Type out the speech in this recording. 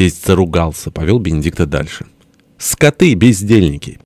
Тесть заругался, повел Бенедикта дальше. «Скоты, бездельники!